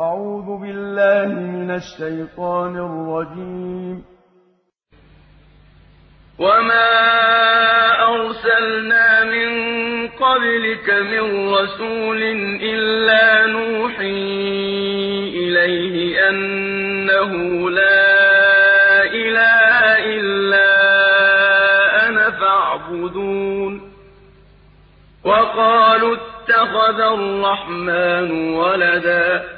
أعوذ بالله من الشيطان الرجيم. وما أرسلنا من قبلك من رسول إلا نوحي إليه أنه لا إله إلا أنا فاعبدون. وقالوا اتخذ الرحمن ولدا.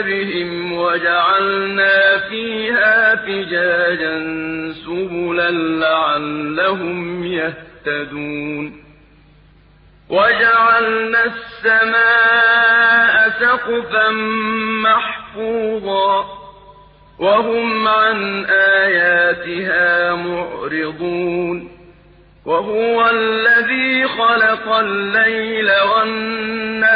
بهم وجعلنا فيها فجاجا سبلا لعلهم يهتدون. وجعلنا السماء سقفا محفوظا وهم عن آياتها معرضون. وهو الذي خلق الليل والنهار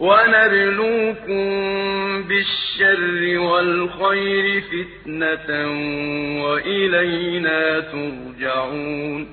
ونبلوكم بالشر والخير فتنة وإلينا ترجعون